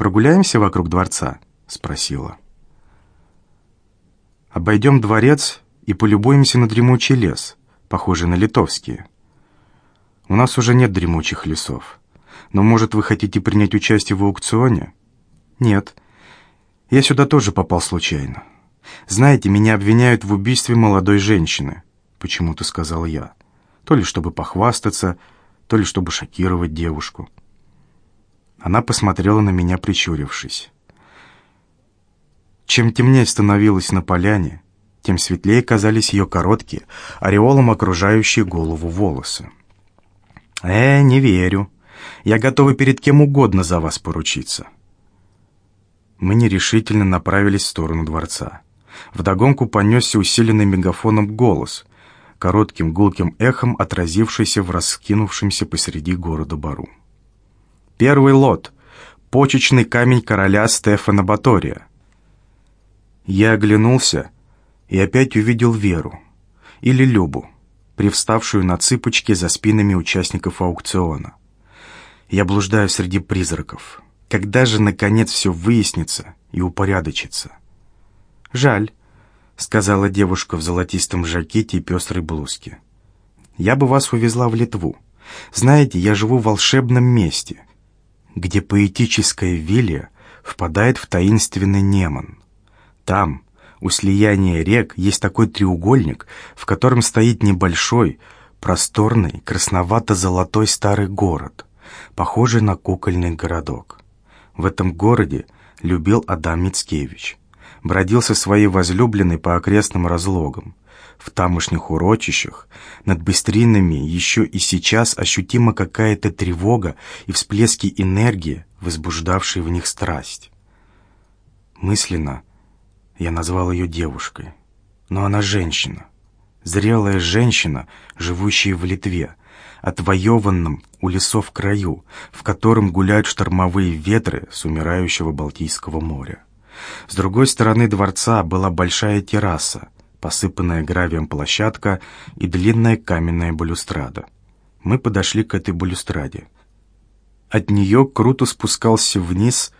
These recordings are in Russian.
«Прогуляемся вокруг дворца?» — спросила. «Обойдем дворец и полюбуемся на дремучий лес, похожий на литовские. У нас уже нет дремучих лесов. Но, может, вы хотите принять участие в аукционе?» «Нет. Я сюда тоже попал случайно. Знаете, меня обвиняют в убийстве молодой женщины», — почему-то сказал я. То ли чтобы похвастаться, то ли чтобы шокировать девушку. Она посмотрела на меня, прищурившись. Чем темнее становилось на поляне, тем светлее казались ее короткие, ореолом окружающие голову волосы. «Э, не верю. Я готова перед кем угодно за вас поручиться». Мы нерешительно направились в сторону дворца. Вдогонку понесся усиленный мегафоном голос, коротким гулким эхом отразившийся в раскинувшемся посреди города Бару. Первый лот. Почечный камень короля Стефана Батория. Я оглянулся и опять увидел Веру, или Любу, привставшую на цыпочки за спинами участников аукциона. Я блуждаю среди призраков. Когда же, наконец, все выяснится и упорядочится? «Жаль», — сказала девушка в золотистом жакете и пестрой блузке. «Я бы вас увезла в Литву. Знаете, я живу в волшебном месте, где поэтическая вилия впадает в таинственный Неман. Там, у слияния рек, есть такой треугольник, в котором стоит небольшой, просторный, красновато-золотой старый город, похожий на кукольный городок. В этом городе любил Адам Мицкевич. Бродил со своей возлюбленной по окрестным разлогам. В тамошних урочищах над быстринами еще и сейчас ощутима какая-то тревога и всплески энергии, возбуждавшие в них страсть. Мысленно я назвал ее девушкой, но она женщина. Зрелая женщина, живущая в Литве, отвоеванном у лесов краю, в котором гуляют штормовые ветры с умирающего Балтийского моря. С другой стороны дворца была большая терраса, посыпанная гравием площадка и длинная каменная балюстрада. Мы подошли к этой балюстраде. От нее круто спускался вниз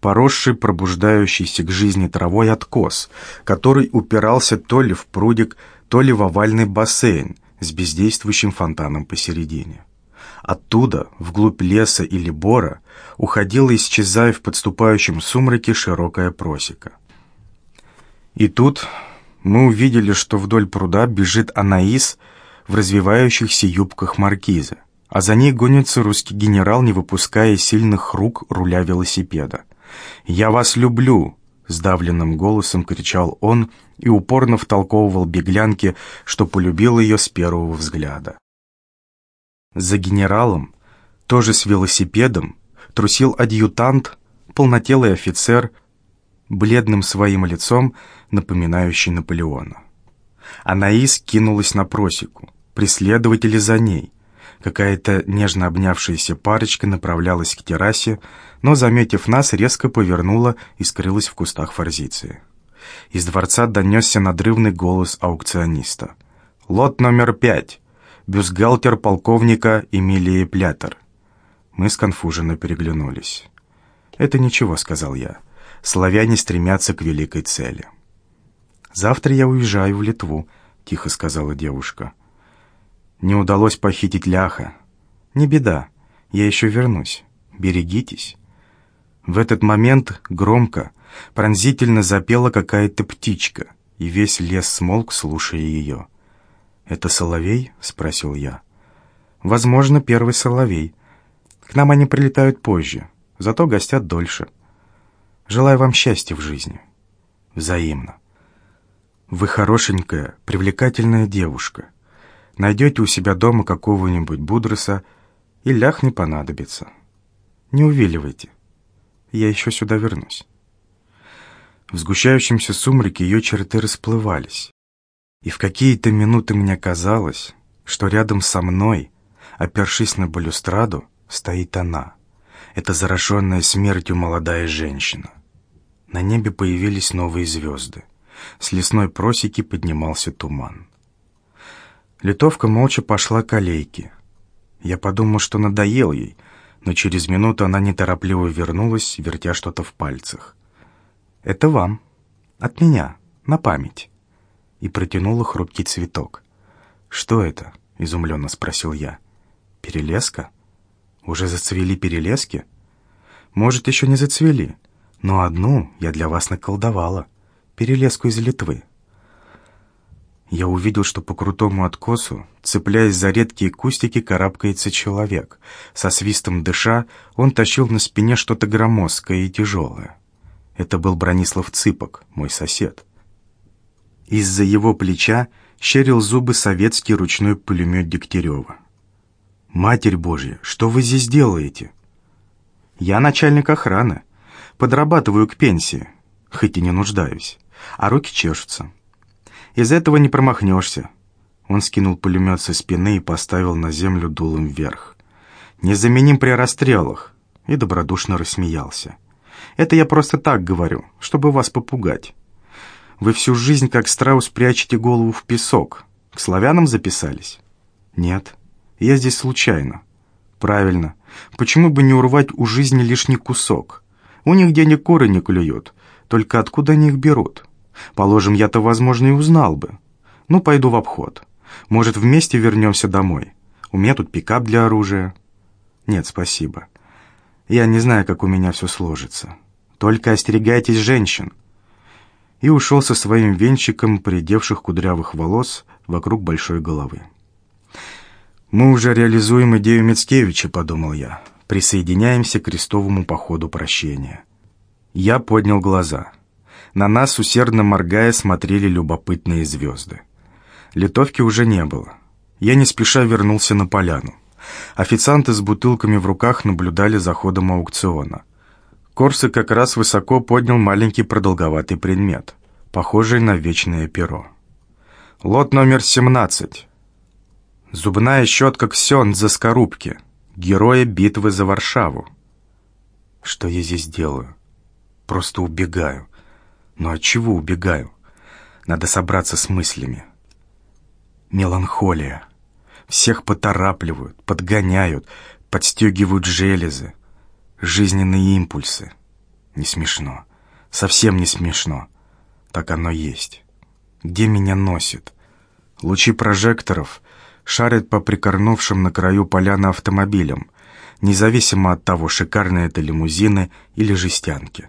поросший пробуждающийся к жизни травой откос, который упирался то ли в прудик, то ли в овальный бассейн с бездействующим фонтаном посередине. Оттуда, вглубь леса или бора, уходила, исчезая в подступающем сумраке, широкая просека. И тут мы увидели, что вдоль пруда бежит Анаис в развивающихся юбках маркиза, а за ней гонится русский генерал, не выпуская сильных рук руля велосипеда. «Я вас люблю!» — сдавленным голосом кричал он и упорно втолковывал беглянке, что полюбил ее с первого взгляда. За генералом, тоже с велосипедом, трусил адъютант, полнотелый офицер, бледным своим лицом, напоминающий Наполеона. Анаис кинулась на просеку, преследователи за ней. Какая-то нежно обнявшаяся парочка направлялась к террасе, но, заметив нас, резко повернула и скрылась в кустах форзиции. Из дворца донесся надрывный голос аукциониста. «Лот номер пять бюстгальтер полковника Эмилии Плятер. Мы сконфуженно переглянулись. «Это ничего», — сказал я. «Славяне стремятся к великой цели». «Завтра я уезжаю в Литву», — тихо сказала девушка. «Не удалось похитить ляха. Не беда, я еще вернусь. Берегитесь». В этот момент громко, пронзительно запела какая-то птичка, и весь лес смолк, слушая ее. «Это соловей?» — спросил я. «Возможно, первый соловей. К нам они прилетают позже, зато гостят дольше. Желаю вам счастья в жизни. Взаимно. Вы хорошенькая, привлекательная девушка. Найдете у себя дома какого-нибудь будроса, и лях не понадобится. Не увиливайте. Я еще сюда вернусь». В сгущающемся сумраке ее черты расплывались. И в какие-то минуты мне казалось, что рядом со мной, опершись на балюстраду, стоит она. Это зараженная смертью молодая женщина. На небе появились новые звезды. С лесной просеки поднимался туман. Литовка молча пошла к аллейке. Я подумал, что надоел ей, но через минуту она неторопливо вернулась, вертя что-то в пальцах. «Это вам. От меня. На память». И протянула хрупкий цветок. «Что это?» — изумленно спросил я. «Перелеска? Уже зацвели перелески?» «Может, еще не зацвели, но одну я для вас наколдовала. Перелеску из Литвы». Я увидел, что по крутому откосу, цепляясь за редкие кустики, карабкается человек. Со свистом дыша, он тащил на спине что-то громоздкое и тяжелое. Это был Бронислав Цыпок, мой сосед. Из-за его плеча щерил зубы советский ручной пулемет Дегтярева. «Матерь Божья, что вы здесь делаете?» «Я начальник охраны. Подрабатываю к пенсии, хоть и не нуждаюсь, а руки чешутся». Из этого не промахнешься». Он скинул пулемет со спины и поставил на землю дулом вверх. «Незаменим при расстрелах!» И добродушно рассмеялся. «Это я просто так говорю, чтобы вас попугать. Вы всю жизнь, как страус, прячете голову в песок. К славянам записались?» «Нет, я здесь случайно». «Правильно. Почему бы не урвать у жизни лишний кусок? У них денег куры не клюют. Только откуда они их берут?» Положим, я-то, возможно, и узнал бы. Ну, пойду в обход. Может, вместе вернемся домой. У меня тут пикап для оружия. Нет, спасибо. Я не знаю, как у меня все сложится. Только остерегайтесь женщин. И ушел со своим венчиком придевших кудрявых волос вокруг большой головы. «Мы уже реализуем идею Мицкевича», — подумал я. «Присоединяемся к крестовому походу прощения». Я поднял глаза — на нас, усердно моргая, смотрели любопытные звезды. Литовки уже не было. Я не спеша вернулся на поляну. Официанты с бутылками в руках наблюдали за ходом аукциона. Корсы как раз высоко поднял маленький продолговатый предмет, похожий на вечное перо. Лот номер 17. Зубная щетка Ксен за скорубки. Героя битвы за Варшаву. Что я здесь делаю? Просто убегаю. Но от чего убегаю? Надо собраться с мыслями. Меланхолия. Всех поторапливают, подгоняют, подстегивают железы. Жизненные импульсы. Не смешно. Совсем не смешно. Так оно есть. Где меня носит? Лучи прожекторов шарят по прикорнувшим на краю поляны автомобилям, независимо от того, шикарные это лимузины или жестянки.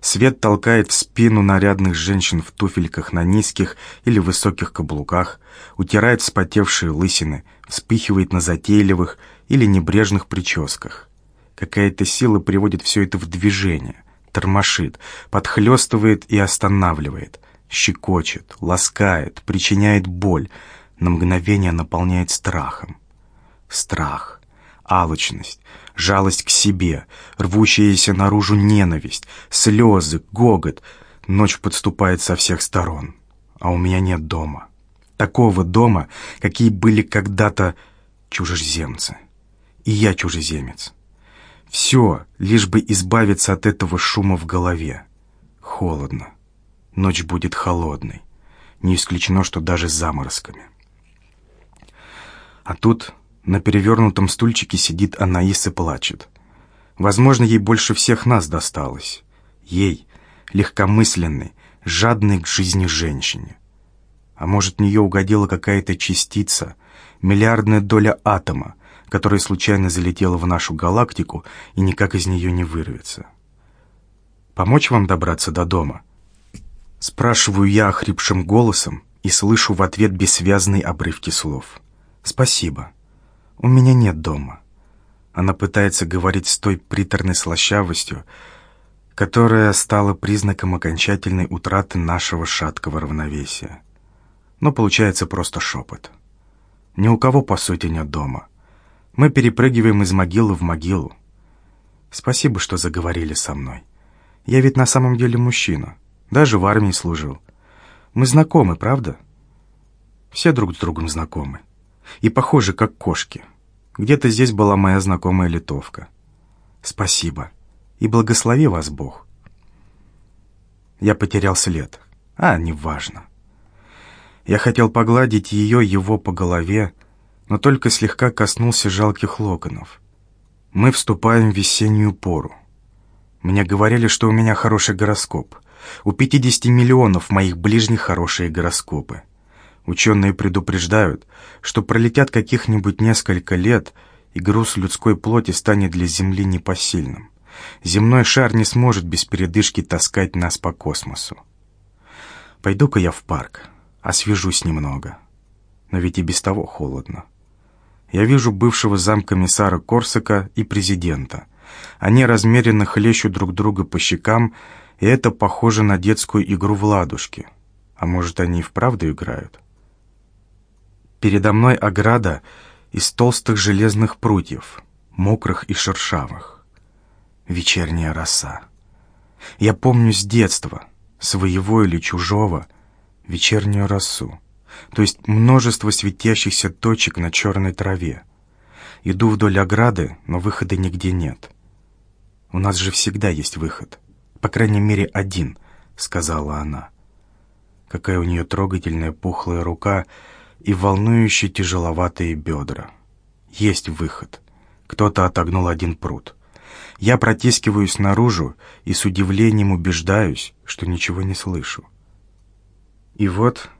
Свет толкает в спину нарядных женщин в туфельках на низких или высоких каблуках, утирает вспотевшие лысины, вспыхивает на затейливых или небрежных прическах. Какая-то сила приводит все это в движение, тормошит, подхлестывает и останавливает, щекочет, ласкает, причиняет боль, на мгновение наполняет страхом. Страх, алчность, жалость к себе, рвущаяся наружу ненависть, слезы, гогот. Ночь подступает со всех сторон, а у меня нет дома. Такого дома, какие были когда-то чужеземцы. И я чужеземец. Все, лишь бы избавиться от этого шума в голове. Холодно. Ночь будет холодной. Не исключено, что даже заморозками. А тут на перевернутом стульчике сидит Анаис и плачет. Возможно, ей больше всех нас досталось. Ей, легкомысленной, жадной к жизни женщине. А может, в нее угодила какая-то частица, миллиардная доля атома, которая случайно залетела в нашу галактику и никак из нее не вырвется. «Помочь вам добраться до дома?» Спрашиваю я охрипшим голосом и слышу в ответ бессвязные обрывки слов. «Спасибо». «У меня нет дома». Она пытается говорить с той приторной слащавостью, которая стала признаком окончательной утраты нашего шаткого равновесия. Но получается просто шепот. Ни у кого, по сути, нет дома. Мы перепрыгиваем из могилы в могилу. Спасибо, что заговорили со мной. Я ведь на самом деле мужчина. Даже в армии служил. Мы знакомы, правда? Все друг с другом знакомы и похожи, как кошки. Где-то здесь была моя знакомая литовка. Спасибо. И благослови вас Бог. Я потерял след. А, неважно. Я хотел погладить ее, его по голове, но только слегка коснулся жалких локонов. Мы вступаем в весеннюю пору. Мне говорили, что у меня хороший гороскоп. У 50 миллионов моих ближних хорошие гороскопы. Ученые предупреждают, что пролетят каких-нибудь несколько лет, и груз людской плоти станет для Земли непосильным. Земной шар не сможет без передышки таскать нас по космосу. Пойду-ка я в парк, освежусь немного. Но ведь и без того холодно. Я вижу бывшего замкомиссара Корсака и президента. Они размеренно хлещут друг друга по щекам, и это похоже на детскую игру в ладушки. А может, они и вправду играют? Передо мной ограда из толстых железных прутьев, мокрых и шершавых. Вечерняя роса. Я помню с детства, своего или чужого, вечернюю росу, то есть множество светящихся точек на черной траве. Иду вдоль ограды, но выхода нигде нет. «У нас же всегда есть выход. По крайней мере, один», — сказала она. Какая у нее трогательная пухлая рука — и волнующие тяжеловатые бедра. Есть выход. Кто-то отогнул один пруд. Я протискиваюсь наружу и с удивлением убеждаюсь, что ничего не слышу. И вот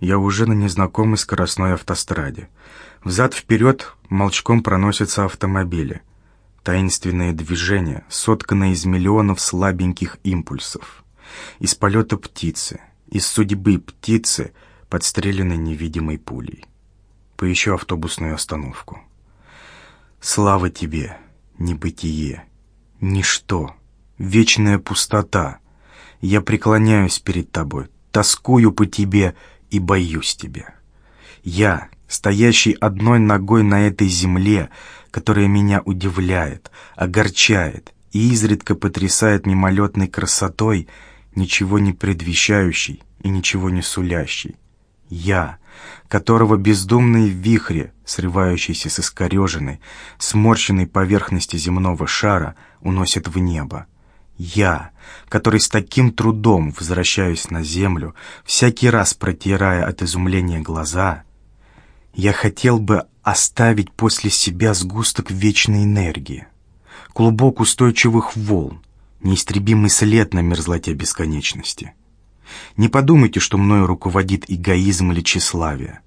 я уже на незнакомой скоростной автостраде. Взад-вперед молчком проносятся автомобили. Таинственное движение, сотканное из миллионов слабеньких импульсов. Из полета птицы, из судьбы птицы — подстреленный невидимой пулей. Поищу автобусную остановку. Слава тебе, небытие, ничто, вечная пустота. Я преклоняюсь перед тобой, тоскую по тебе и боюсь тебя. Я, стоящий одной ногой на этой земле, которая меня удивляет, огорчает и изредка потрясает мимолетной красотой, ничего не предвещающей и ничего не сулящей. Я, которого бездумные вихри, срывающиеся с искореженной, сморщенной поверхности земного шара, уносят в небо. Я, который с таким трудом возвращаюсь на землю, всякий раз протирая от изумления глаза, я хотел бы оставить после себя сгусток вечной энергии, клубок устойчивых волн, неистребимый след на мерзлоте бесконечности. Не подумайте, что мною руководит эгоизм или тщеславие.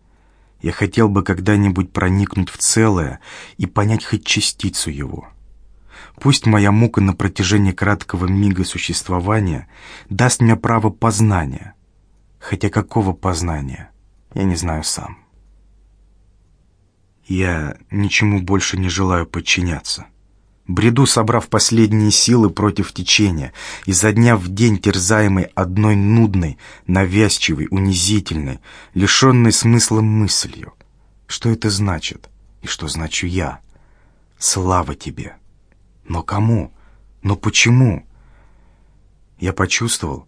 Я хотел бы когда-нибудь проникнуть в целое и понять хоть частицу его. Пусть моя мука на протяжении краткого мига существования даст мне право познания, хотя какого познания, я не знаю сам. Я ничему больше не желаю подчиняться. Бреду, собрав последние силы против течения, изо дня в день терзаемой одной нудной, навязчивой, унизительной, лишенной смысла мыслью. Что это значит? И что значу я? Слава тебе! Но кому? Но почему? Я почувствовал,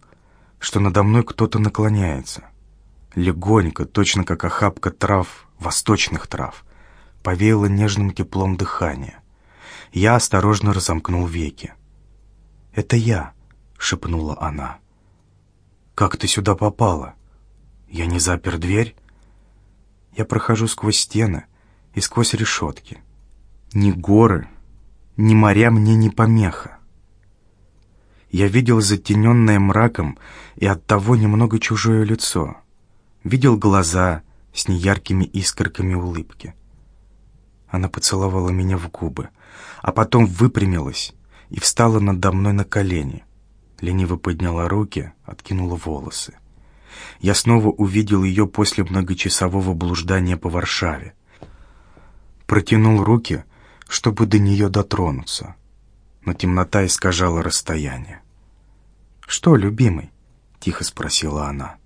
что надо мной кто-то наклоняется. Легонько, точно как охапка трав, восточных трав, повеяло нежным теплом дыхания. Я осторожно разомкнул веки. «Это я», — шепнула она. «Как ты сюда попала? Я не запер дверь?» Я прохожу сквозь стены и сквозь решетки. Ни горы, ни моря мне не помеха. Я видел затененное мраком и оттого немного чужое лицо. Видел глаза с неяркими искорками улыбки. Она поцеловала меня в губы — а потом выпрямилась и встала надо мной на колени. Лениво подняла руки, откинула волосы. Я снова увидел ее после многочасового блуждания по Варшаве. Протянул руки, чтобы до нее дотронуться, но темнота искажала расстояние. «Что, любимый?» — тихо спросила она.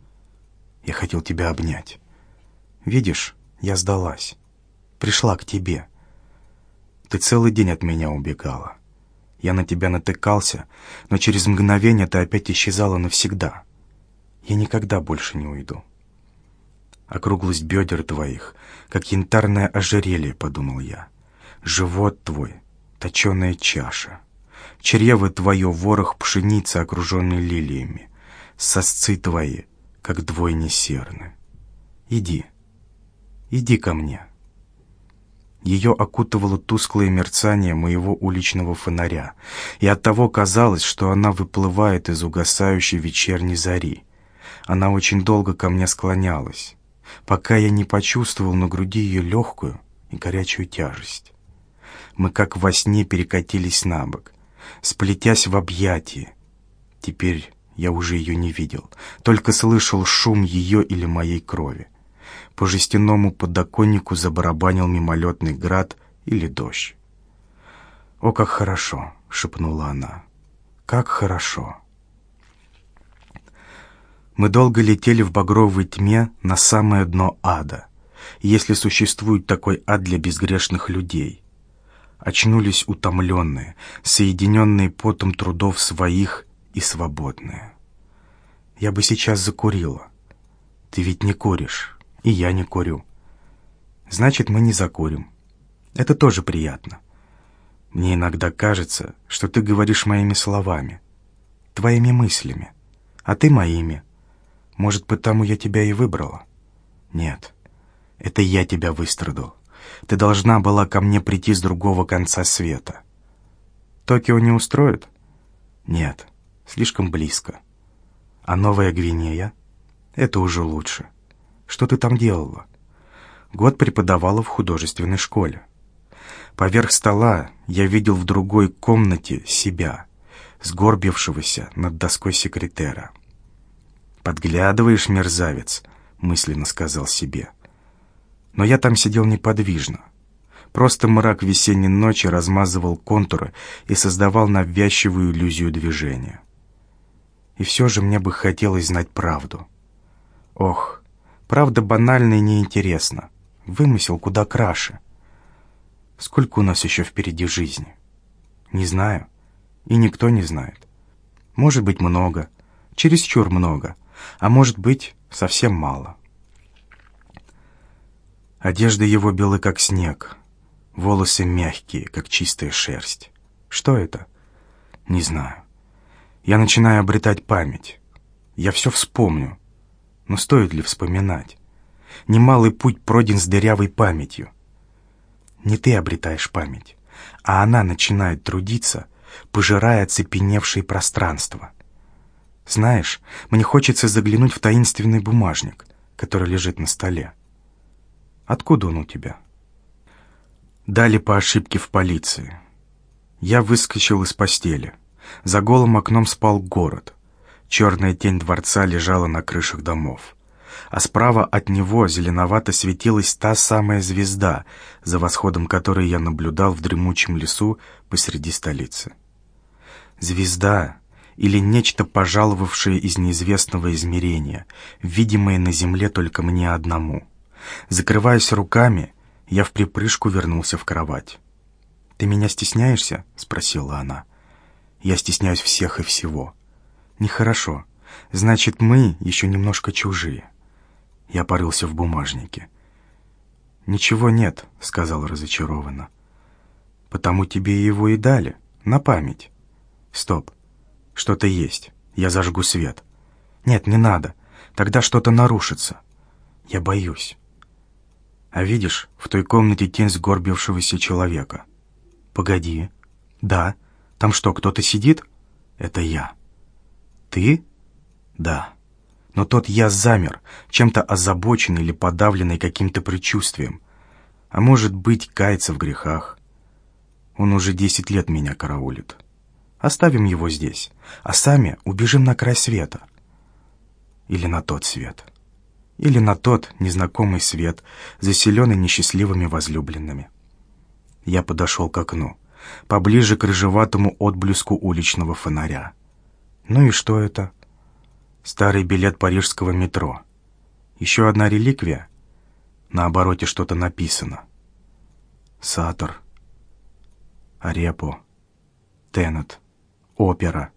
«Я хотел тебя обнять. Видишь, я сдалась. Пришла к тебе». Ты целый день от меня убегала. Я на тебя натыкался, но через мгновение ты опять исчезала навсегда. Я никогда больше не уйду. Округлость бедер твоих, как янтарное ожерелье, подумал я. Живот твой, точеная чаша. Чрево твое, ворох пшеницы, окруженный лилиями. Сосцы твои, как двойни серны. Иди, иди ко мне. Ее окутывало тусклое мерцание моего уличного фонаря, и оттого казалось, что она выплывает из угасающей вечерней зари. Она очень долго ко мне склонялась, пока я не почувствовал на груди ее легкую и горячую тяжесть. Мы как во сне перекатились на бок, сплетясь в объятии. Теперь я уже ее не видел, только слышал шум ее или моей крови. По жестяному подоконнику забарабанил мимолетный град или дождь. «О, как хорошо!» — шепнула она. «Как хорошо!» Мы долго летели в багровой тьме на самое дно ада, если существует такой ад для безгрешных людей. Очнулись утомленные, соединенные потом трудов своих и свободные. Я бы сейчас закурила. Ты ведь не куришь. И я не курю. Значит, мы не закурим. Это тоже приятно. Мне иногда кажется, что ты говоришь моими словами, твоими мыслями, а ты моими. Может, потому я тебя и выбрала? Нет, это я тебя выстрадал. Ты должна была ко мне прийти с другого конца света. Токио не устроит? Нет, слишком близко. А Новая Гвинея? Это уже лучше. Что ты там делала? Год преподавала в художественной школе. Поверх стола я видел в другой комнате себя, сгорбившегося над доской секретера. «Подглядываешь, мерзавец», — мысленно сказал себе. Но я там сидел неподвижно. Просто мрак весенней ночи размазывал контуры и создавал навязчивую иллюзию движения. И все же мне бы хотелось знать правду. Ох, Правда, банально и неинтересно. Вымысел куда краше. Сколько у нас еще впереди жизни? Не знаю. И никто не знает. Может быть, много. Чересчур много. А может быть, совсем мало. Одежда его белы, как снег. Волосы мягкие, как чистая шерсть. Что это? Не знаю. Я начинаю обретать память. Я все вспомню, но стоит ли вспоминать? Немалый путь пройден с дырявой памятью. Не ты обретаешь память, а она начинает трудиться, пожирая оцепеневшее пространство. Знаешь, мне хочется заглянуть в таинственный бумажник, который лежит на столе. Откуда он у тебя? Дали по ошибке в полиции. Я выскочил из постели. За голым окном спал город. Черная тень дворца лежала на крышах домов. А справа от него зеленовато светилась та самая звезда, за восходом которой я наблюдал в дремучем лесу посреди столицы. Звезда или нечто пожаловавшее из неизвестного измерения, видимое на земле только мне одному. Закрываясь руками, я в припрыжку вернулся в кровать. «Ты меня стесняешься?» — спросила она. «Я стесняюсь всех и всего». Нехорошо. Значит, мы еще немножко чужие. Я порылся в бумажнике. «Ничего нет», — сказал разочарованно. «Потому тебе его и дали, на память». «Стоп, что-то есть, я зажгу свет». «Нет, не надо, тогда что-то нарушится». «Я боюсь». «А видишь, в той комнате тень сгорбившегося человека». «Погоди». «Да, там что, кто-то сидит?» «Это я». «Ты?» «Да». Но тот я замер, чем-то озабоченный или подавленный каким-то предчувствием. А может быть, кается в грехах. Он уже десять лет меня караулит. Оставим его здесь, а сами убежим на край света. Или на тот свет. Или на тот незнакомый свет, заселенный несчастливыми возлюбленными. Я подошел к окну, поближе к рыжеватому отблеску уличного фонаря. Ну и что это? Старый билет парижского метро. Еще одна реликвия? На обороте что-то написано. Сатор. Арепо. Тенет. Опера.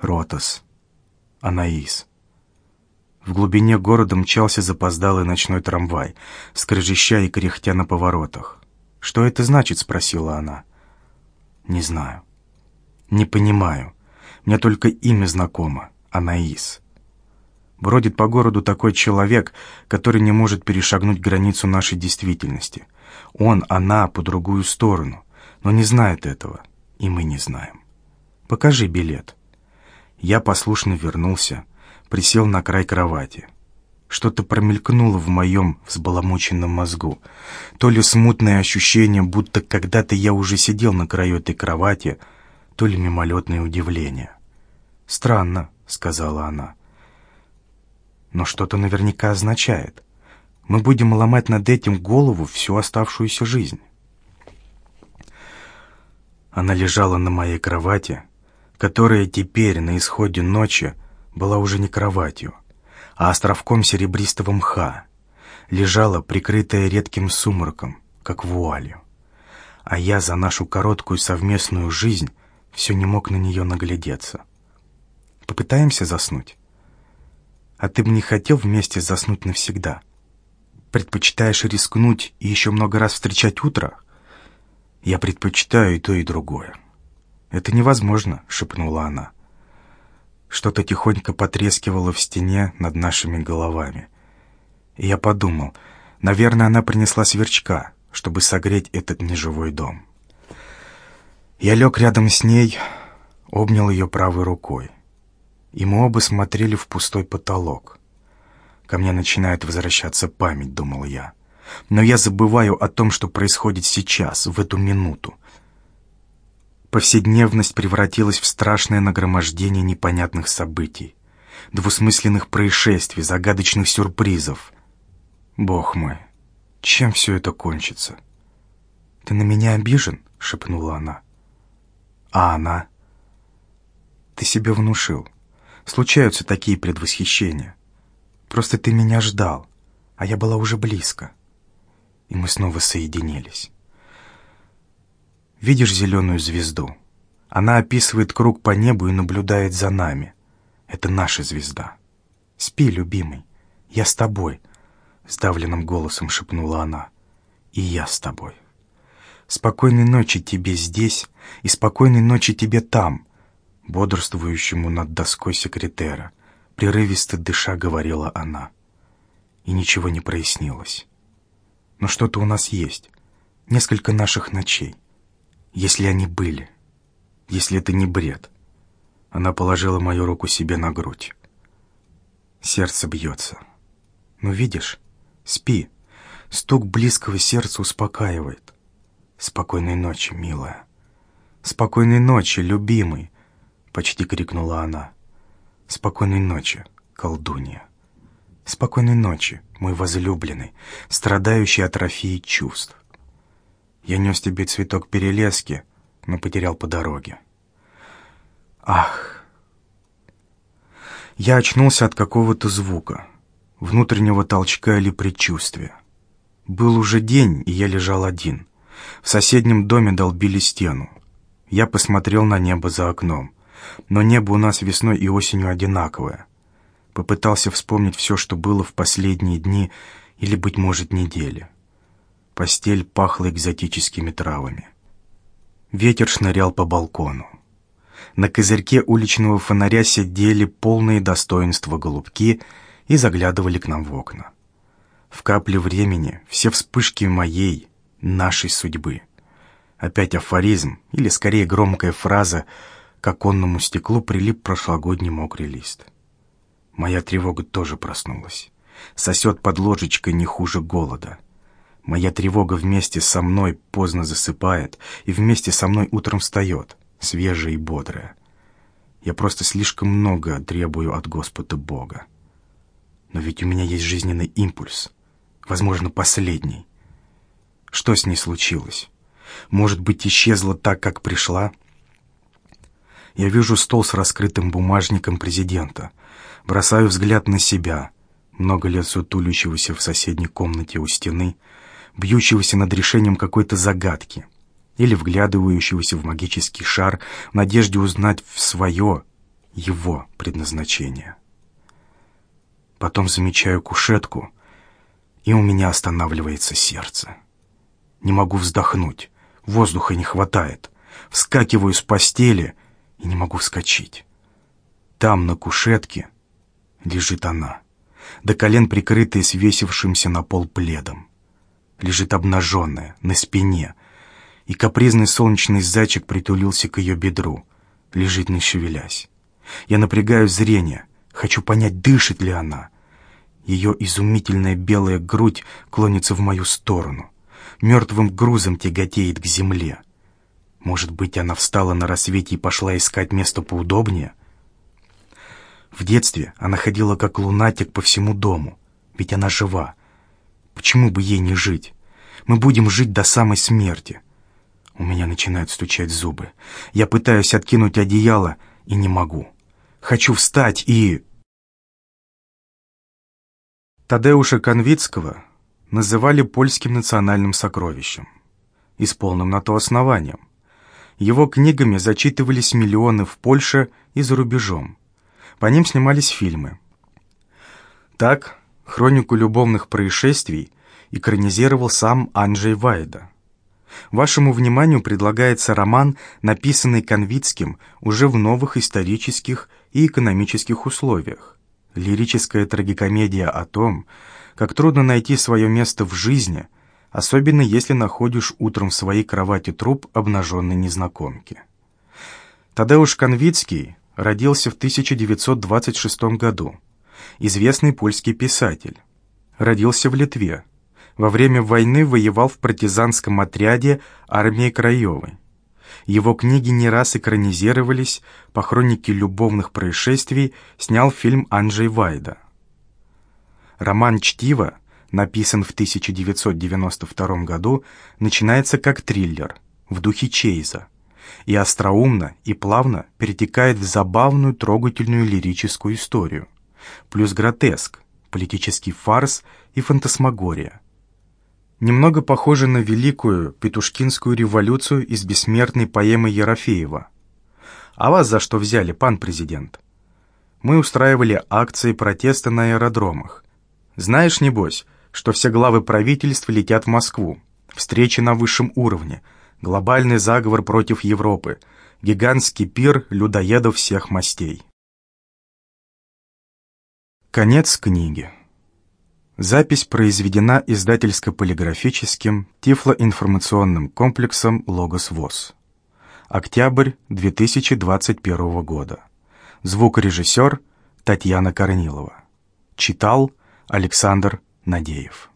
Ротас. Анаис. В глубине города мчался запоздалый ночной трамвай, скрежеща и кряхтя на поворотах. «Что это значит?» — спросила она. «Не знаю. Не понимаю. Мне только имя знакомо — Анаис. Бродит по городу такой человек, который не может перешагнуть границу нашей действительности, Он, она по другую сторону, но не знает этого, и мы не знаем. Покажи билет. Я послушно вернулся, присел на край кровати. Что-то промелькнуло в моем взбаламученном мозгу. То ли смутное ощущение, будто когда-то я уже сидел на краю этой кровати, то ли мимолетное удивление. «Странно», — сказала она. «Но что-то наверняка означает. Мы будем ломать над этим голову всю оставшуюся жизнь». Она лежала на моей кровати, которая теперь, на исходе ночи, была уже не кроватью, а островком серебристого мха, лежала, прикрытая редким сумраком, как вуалью. А я за нашу короткую совместную жизнь все не мог на нее наглядеться. Попытаемся заснуть? А ты бы не хотел вместе заснуть навсегда? Предпочитаешь рискнуть и еще много раз встречать утро? Я предпочитаю и то, и другое. «Это невозможно», — шепнула она. Что-то тихонько потрескивало в стене над нашими головами. И я подумал, наверное, она принесла сверчка, чтобы согреть этот неживой дом. Я лег рядом с ней, обнял ее правой рукой. И мы оба смотрели в пустой потолок. Ко мне начинает возвращаться память, думал я. Но я забываю о том, что происходит сейчас, в эту минуту. Повседневность превратилась в страшное нагромождение непонятных событий, двусмысленных происшествий, загадочных сюрпризов. Бог мой, чем все это кончится? «Ты на меня обижен?» — шепнула она. «А она?» «Ты себе внушил. Случаются такие предвосхищения. Просто ты меня ждал, а я была уже близко. И мы снова соединились». Видишь зеленую звезду? Она описывает круг по небу и наблюдает за нами. Это наша звезда. Спи, любимый, я с тобой, — сдавленным голосом шепнула она. И я с тобой. Спокойной ночи тебе здесь и спокойной ночи тебе там, бодрствующему над доской секретера, прерывисто дыша говорила она. И ничего не прояснилось. Но что-то у нас есть. Несколько наших ночей если они были, если это не бред. Она положила мою руку себе на грудь. Сердце бьется. Ну, видишь, спи. Стук близкого сердца успокаивает. Спокойной ночи, милая. Спокойной ночи, любимый, почти крикнула она. Спокойной ночи, колдунья. Спокойной ночи, мой возлюбленный, страдающий атрофией чувств. Я нес тебе цветок перелески, но потерял по дороге. Ах! Я очнулся от какого-то звука, внутреннего толчка или предчувствия. Был уже день, и я лежал один. В соседнем доме долбили стену. Я посмотрел на небо за окном. Но небо у нас весной и осенью одинаковое. Попытался вспомнить все, что было в последние дни или, быть может, недели. Постель пахла экзотическими травами. Ветер шнырял по балкону. На козырьке уличного фонаря сидели полные достоинства голубки и заглядывали к нам в окна. В капле времени все вспышки моей, нашей судьбы. Опять афоризм, или скорее громкая фраза «К оконному стеклу прилип прошлогодний мокрый лист». Моя тревога тоже проснулась. Сосет под ложечкой не хуже голода — Моя тревога вместе со мной поздно засыпает и вместе со мной утром встает, свежая и бодрая. Я просто слишком много требую от Господа Бога. Но ведь у меня есть жизненный импульс, возможно, последний. Что с ней случилось? Может быть, исчезла так, как пришла? Я вижу стол с раскрытым бумажником президента, бросаю взгляд на себя, много лет сутулющегося в соседней комнате у стены — бьющегося над решением какой-то загадки или вглядывающегося в магический шар в надежде узнать в свое, его предназначение. Потом замечаю кушетку, и у меня останавливается сердце. Не могу вздохнуть, воздуха не хватает. Вскакиваю с постели и не могу вскочить. Там, на кушетке, лежит она, до колен прикрытая свесившимся на пол пледом. лежит обнаженная, на спине, и капризный солнечный зайчик притулился к ее бедру, лежит не шевелясь. Я напрягаю зрение, хочу понять, дышит ли она. Ее изумительная белая грудь клонится в мою сторону, мертвым грузом тяготеет к земле. Может быть, она встала на рассвете и пошла искать место поудобнее? В детстве она ходила как лунатик по всему дому, ведь она жива. Почему бы ей не жить? Мы будем жить до самой смерти. У меня начинают стучать зубы. Я пытаюсь откинуть одеяло и не могу. Хочу встать и... Тадеуша Конвицкого называли польским национальным сокровищем. И с полным на то основанием. Его книгами зачитывались миллионы в Польше и за рубежом. По ним снимались фильмы. Так, хронику любовных происшествий экранизировал сам Анджей Вайда. Вашему вниманию предлагается роман, написанный Конвицким уже в новых исторических и экономических условиях. Лирическая трагикомедия о том, как трудно найти свое место в жизни, особенно если находишь утром в своей кровати труп обнаженной незнакомки. Тадеуш Конвицкий родился в 1926 году. Известный польский писатель. Родился в Литве. Во время войны воевал в партизанском отряде армии Краевой. Его книги не раз экранизировались, по хронике любовных происшествий снял фильм Анджей Вайда. Роман «Чтиво», написан в 1992 году, начинается как триллер в духе Чейза и остроумно и плавно перетекает в забавную, трогательную лирическую историю, плюс гротеск, политический фарс и фантасмагория – немного похоже на великую петушкинскую революцию из бессмертной поэмы Ерофеева. «А вас за что взяли, пан президент?» Мы устраивали акции протеста на аэродромах. Знаешь, небось, что все главы правительств летят в Москву. Встречи на высшем уровне, глобальный заговор против Европы, гигантский пир людоедов всех мастей. Конец книги. Запись произведена издательско-полиграфическим тифлоинформационным комплексом «Логос ВОЗ». Октябрь 2021 года. Звукорежиссер Татьяна Корнилова. Читал Александр Надеев.